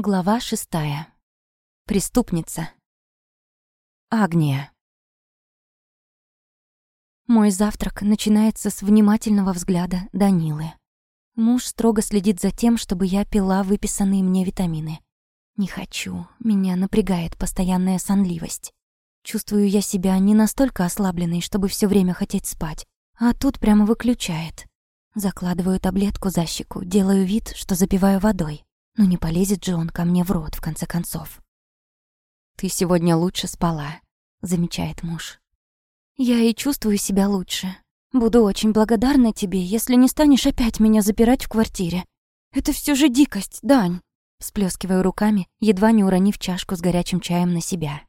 Глава шестая. Преступница. Агния. Мой завтрак начинается с внимательного взгляда Данилы. Муж строго следит за тем, чтобы я пила выписанные мне витамины. Не хочу, меня напрягает постоянная сонливость. Чувствую я себя не настолько ослабленной, чтобы все время хотеть спать, а тут прямо выключает. Закладываю таблетку за щеку, делаю вид, что запиваю водой. Но не полезет же он ко мне в рот, в конце концов. «Ты сегодня лучше спала», — замечает муж. «Я и чувствую себя лучше. Буду очень благодарна тебе, если не станешь опять меня запирать в квартире. Это все же дикость, Дань!» Всплескиваю руками, едва не уронив чашку с горячим чаем на себя.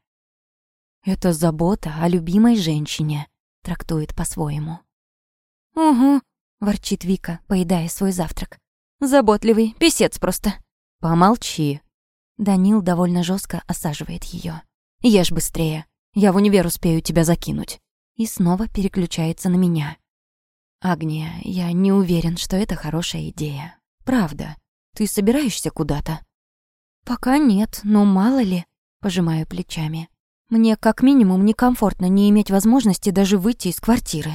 «Это забота о любимой женщине», — трактует по-своему. «Угу», — ворчит Вика, поедая свой завтрак. «Заботливый, писец просто». «Помолчи». Данил довольно жестко осаживает ее. «Ешь быстрее. Я в универ успею тебя закинуть». И снова переключается на меня. «Агния, я не уверен, что это хорошая идея. Правда. Ты собираешься куда-то?» «Пока нет, но мало ли», — пожимаю плечами. «Мне как минимум некомфортно не иметь возможности даже выйти из квартиры».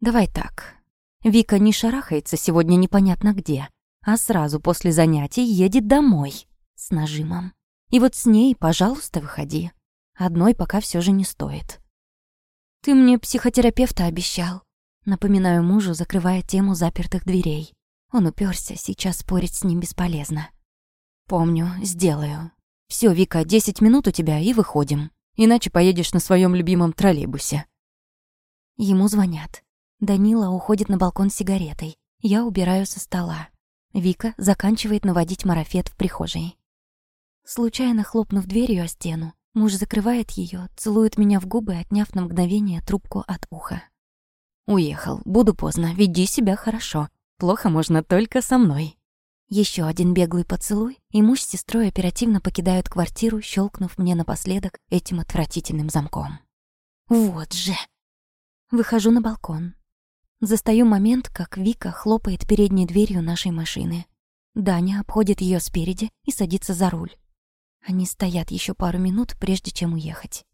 «Давай так. Вика не шарахается сегодня непонятно где а сразу после занятий едет домой с нажимом. И вот с ней, пожалуйста, выходи. Одной пока все же не стоит. Ты мне психотерапевта обещал. Напоминаю мужу, закрывая тему запертых дверей. Он уперся, сейчас спорить с ним бесполезно. Помню, сделаю. Все, Вика, 10 минут у тебя и выходим. Иначе поедешь на своем любимом троллейбусе. Ему звонят. Данила уходит на балкон с сигаретой. Я убираю со стола. Вика заканчивает наводить марафет в прихожей. Случайно хлопнув дверью о стену, муж закрывает ее, целует меня в губы, отняв на мгновение трубку от уха. «Уехал. Буду поздно. Веди себя хорошо. Плохо можно только со мной». Еще один беглый поцелуй, и муж с сестрой оперативно покидают квартиру, щелкнув мне напоследок этим отвратительным замком. Вот же! Выхожу на балкон. Застаю момент, как Вика хлопает передней дверью нашей машины. Даня обходит ее спереди и садится за руль. Они стоят еще пару минут, прежде чем уехать.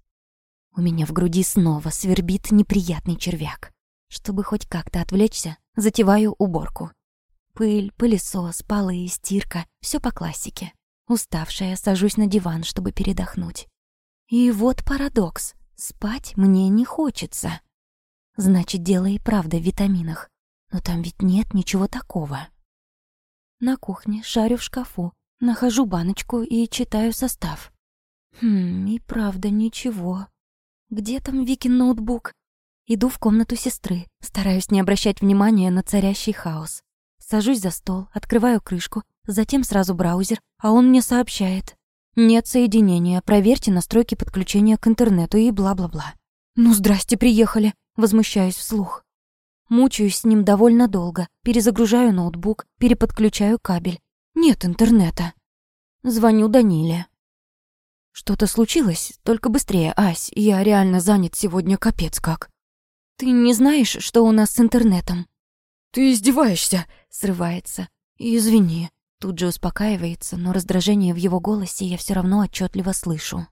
У меня в груди снова свербит неприятный червяк. Чтобы хоть как-то отвлечься, затеваю уборку. Пыль, пылесос, полы, и стирка — все по классике. Уставшая, сажусь на диван, чтобы передохнуть. И вот парадокс. Спать мне не хочется. Значит, дело и правда в витаминах. Но там ведь нет ничего такого. На кухне шарю в шкафу, нахожу баночку и читаю состав. Хм, и правда ничего. Где там Викин ноутбук? Иду в комнату сестры, стараюсь не обращать внимания на царящий хаос. Сажусь за стол, открываю крышку, затем сразу браузер, а он мне сообщает. Нет соединения, проверьте настройки подключения к интернету и бла-бла-бла. Ну, здрасте, приехали возмущаюсь вслух. Мучаюсь с ним довольно долго, перезагружаю ноутбук, переподключаю кабель. Нет интернета. Звоню Даниле. Что-то случилось? Только быстрее, Ась, я реально занят сегодня капец как. Ты не знаешь, что у нас с интернетом? Ты издеваешься, срывается. Извини. Тут же успокаивается, но раздражение в его голосе я все равно отчетливо слышу.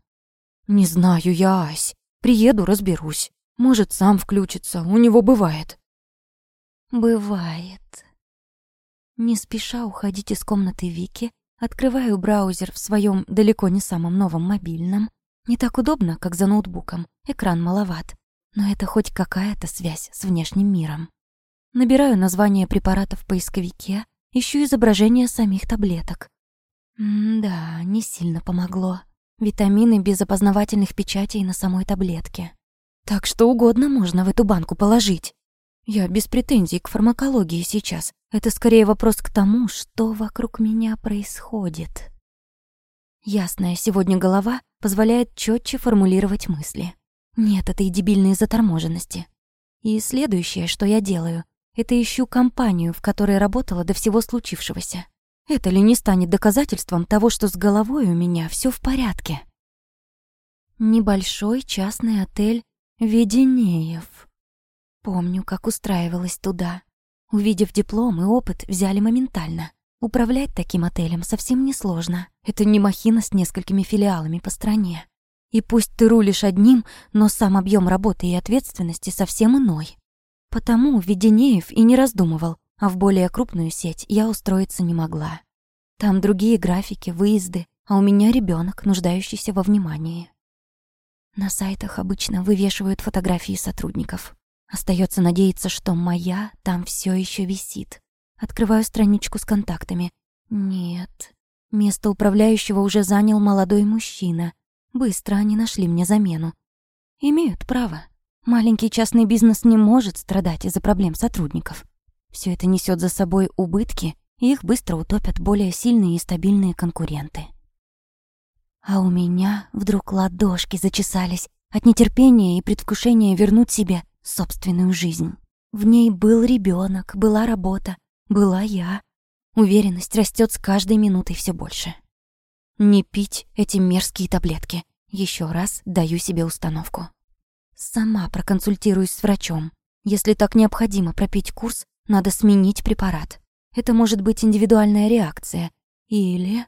Не знаю я, Ась. Приеду, разберусь. Может, сам включится, у него бывает. Бывает. Не спеша уходить из комнаты Вики, открываю браузер в своем далеко не самом новом мобильном. Не так удобно, как за ноутбуком, экран маловат, но это хоть какая-то связь с внешним миром. Набираю название препаратов в поисковике, ищу изображение самих таблеток. Да, не сильно помогло. Витамины без опознавательных печатей на самой таблетке. Так что угодно можно в эту банку положить. Я без претензий к фармакологии сейчас. Это скорее вопрос к тому, что вокруг меня происходит. Ясная сегодня голова позволяет четче формулировать мысли. Нет этой дебильной заторможенности. И следующее, что я делаю, это ищу компанию, в которой работала до всего случившегося. Это ли не станет доказательством того, что с головой у меня все в порядке? Небольшой частный отель Веденеев. Помню, как устраивалась туда. Увидев диплом и опыт, взяли моментально. Управлять таким отелем совсем несложно. Это не махина с несколькими филиалами по стране. И пусть ты рулишь одним, но сам объем работы и ответственности совсем иной. Потому Веденеев и не раздумывал, а в более крупную сеть я устроиться не могла. Там другие графики, выезды, а у меня ребенок, нуждающийся во внимании. На сайтах обычно вывешивают фотографии сотрудников. Остается надеяться, что моя там все еще висит. Открываю страничку с контактами. Нет. Место управляющего уже занял молодой мужчина. Быстро они нашли мне замену. Имеют право. Маленький частный бизнес не может страдать из-за проблем сотрудников. Все это несет за собой убытки, и их быстро утопят более сильные и стабильные конкуренты. А у меня вдруг ладошки зачесались от нетерпения и предвкушения вернуть себе собственную жизнь. В ней был ребенок, была работа, была я. Уверенность растет с каждой минутой все больше. Не пить эти мерзкие таблетки. Еще раз даю себе установку. Сама проконсультируюсь с врачом. Если так необходимо пропить курс, надо сменить препарат. Это может быть индивидуальная реакция. Или...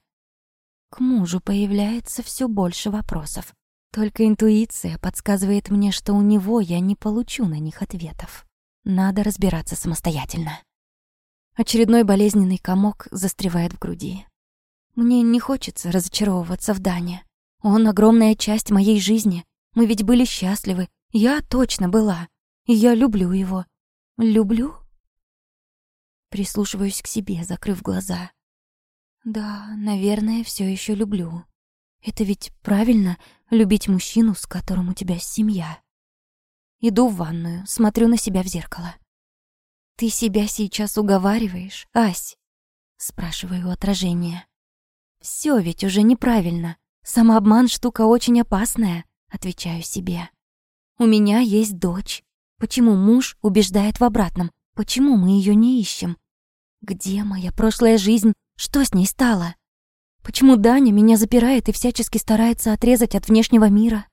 К мужу появляется все больше вопросов. Только интуиция подсказывает мне, что у него я не получу на них ответов. Надо разбираться самостоятельно. Очередной болезненный комок застревает в груди. Мне не хочется разочаровываться в Дане. Он — огромная часть моей жизни. Мы ведь были счастливы. Я точно была. И я люблю его. Люблю? Прислушиваюсь к себе, закрыв глаза. Да, наверное, все еще люблю. Это ведь правильно — любить мужчину, с которым у тебя семья. Иду в ванную, смотрю на себя в зеркало. «Ты себя сейчас уговариваешь, Ась?» Спрашиваю у отражения. «Всё ведь уже неправильно. Самообман — штука очень опасная», — отвечаю себе. «У меня есть дочь. Почему муж убеждает в обратном? Почему мы её не ищем? Где моя прошлая жизнь? Что с ней стало?» Почему Даня меня запирает и всячески старается отрезать от внешнего мира?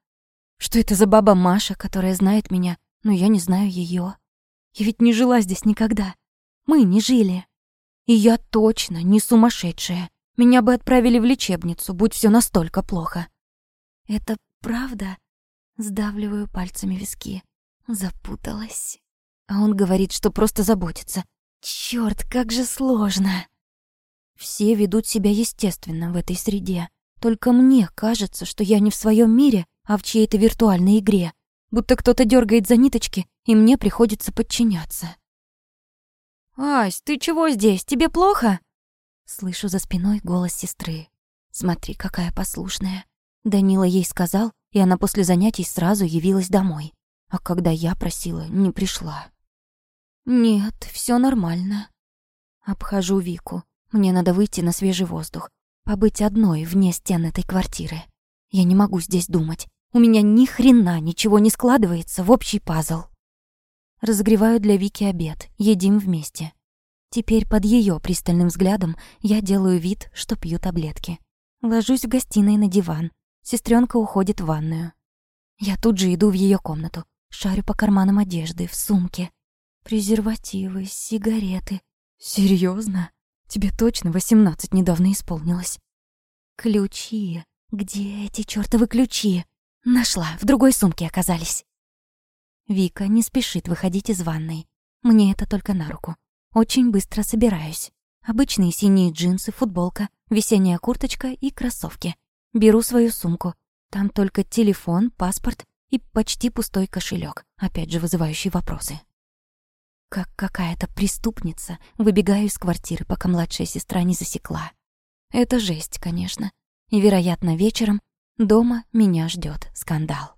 Что это за баба Маша, которая знает меня, но я не знаю ее? Я ведь не жила здесь никогда. Мы не жили. И я точно не сумасшедшая. Меня бы отправили в лечебницу, будь все настолько плохо. Это правда? Сдавливаю пальцами виски. Запуталась. А он говорит, что просто заботится. Чёрт, как же сложно. Все ведут себя естественно в этой среде. Только мне кажется, что я не в своем мире, а в чьей-то виртуальной игре. Будто кто-то дергает за ниточки, и мне приходится подчиняться. «Ась, ты чего здесь? Тебе плохо?» Слышу за спиной голос сестры. Смотри, какая послушная. Данила ей сказал, и она после занятий сразу явилась домой. А когда я просила, не пришла. «Нет, все нормально». Обхожу Вику. Мне надо выйти на свежий воздух, побыть одной вне стен этой квартиры. Я не могу здесь думать. У меня ни хрена ничего не складывается в общий пазл. Разогреваю для Вики обед, едим вместе. Теперь под ее пристальным взглядом я делаю вид, что пью таблетки. Ложусь в гостиной на диван. Сестренка уходит в ванную. Я тут же иду в ее комнату, шарю по карманам одежды, в сумке. Презервативы, сигареты. Серьезно? Тебе точно восемнадцать недавно исполнилось. Ключи. Где эти чёртовы ключи? Нашла, в другой сумке оказались. Вика не спешит выходить из ванной. Мне это только на руку. Очень быстро собираюсь. Обычные синие джинсы, футболка, весенняя курточка и кроссовки. Беру свою сумку. Там только телефон, паспорт и почти пустой кошелек, опять же вызывающий вопросы. Как какая-то преступница, выбегаю из квартиры, пока младшая сестра не засекла. Это жесть, конечно. И, вероятно, вечером дома меня ждет скандал.